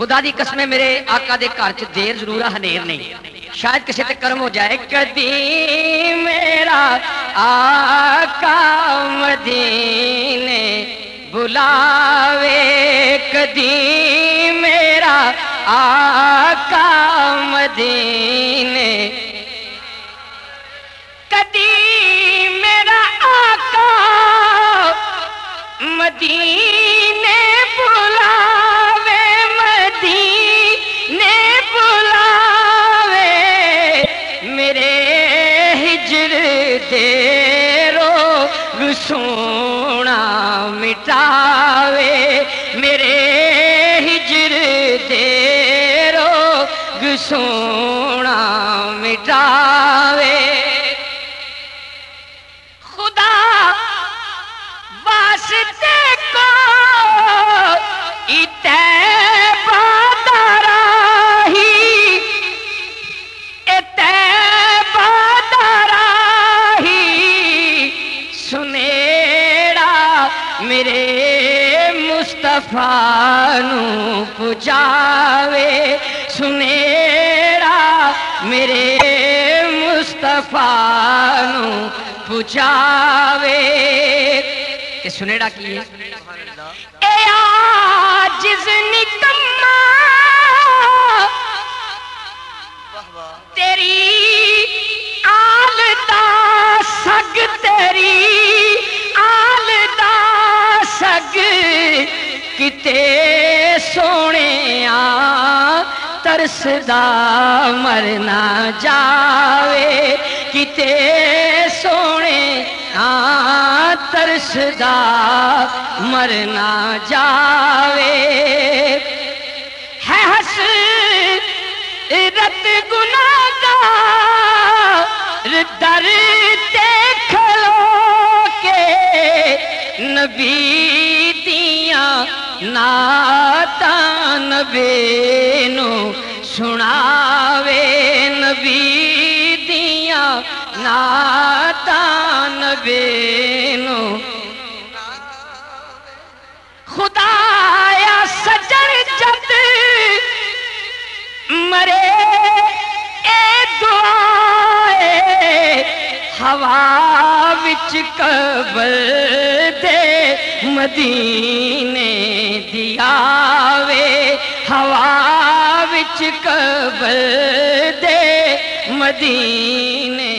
خدا دی قسم میرے آقا دے گھر چ دیر ضرور ہنیر نہیں۔ شاید کسی تے کرم ہو جائے کدی میرا آقا مدینے بلاوے کدی میرا آقا مدینے۔ کدی میرا آقا مدینے سونا مٹاوے میرے ہجر دیرو سونا مٹاوے خدا واسطے کو مصطفیٰ نو پجاوے سنیڑا میرے مصطفیٰ نو پجاوے۔ کہ سنیڑا کی ہے؟ اے آجز کتے سونے آ ترسدا مرنا جاوے کتے سونے آ ترسدا مرنا جاوے ہے ہس رت گناہ در دیکھ لو کے نبی ناتا نبی نو سناوے نبی دیاں ناتا نبی نو خدایا سجن جد مرے اے دعائے ہوا وچ قبر دے مدینے دیاوے ہوا وچ قبر دے مدینے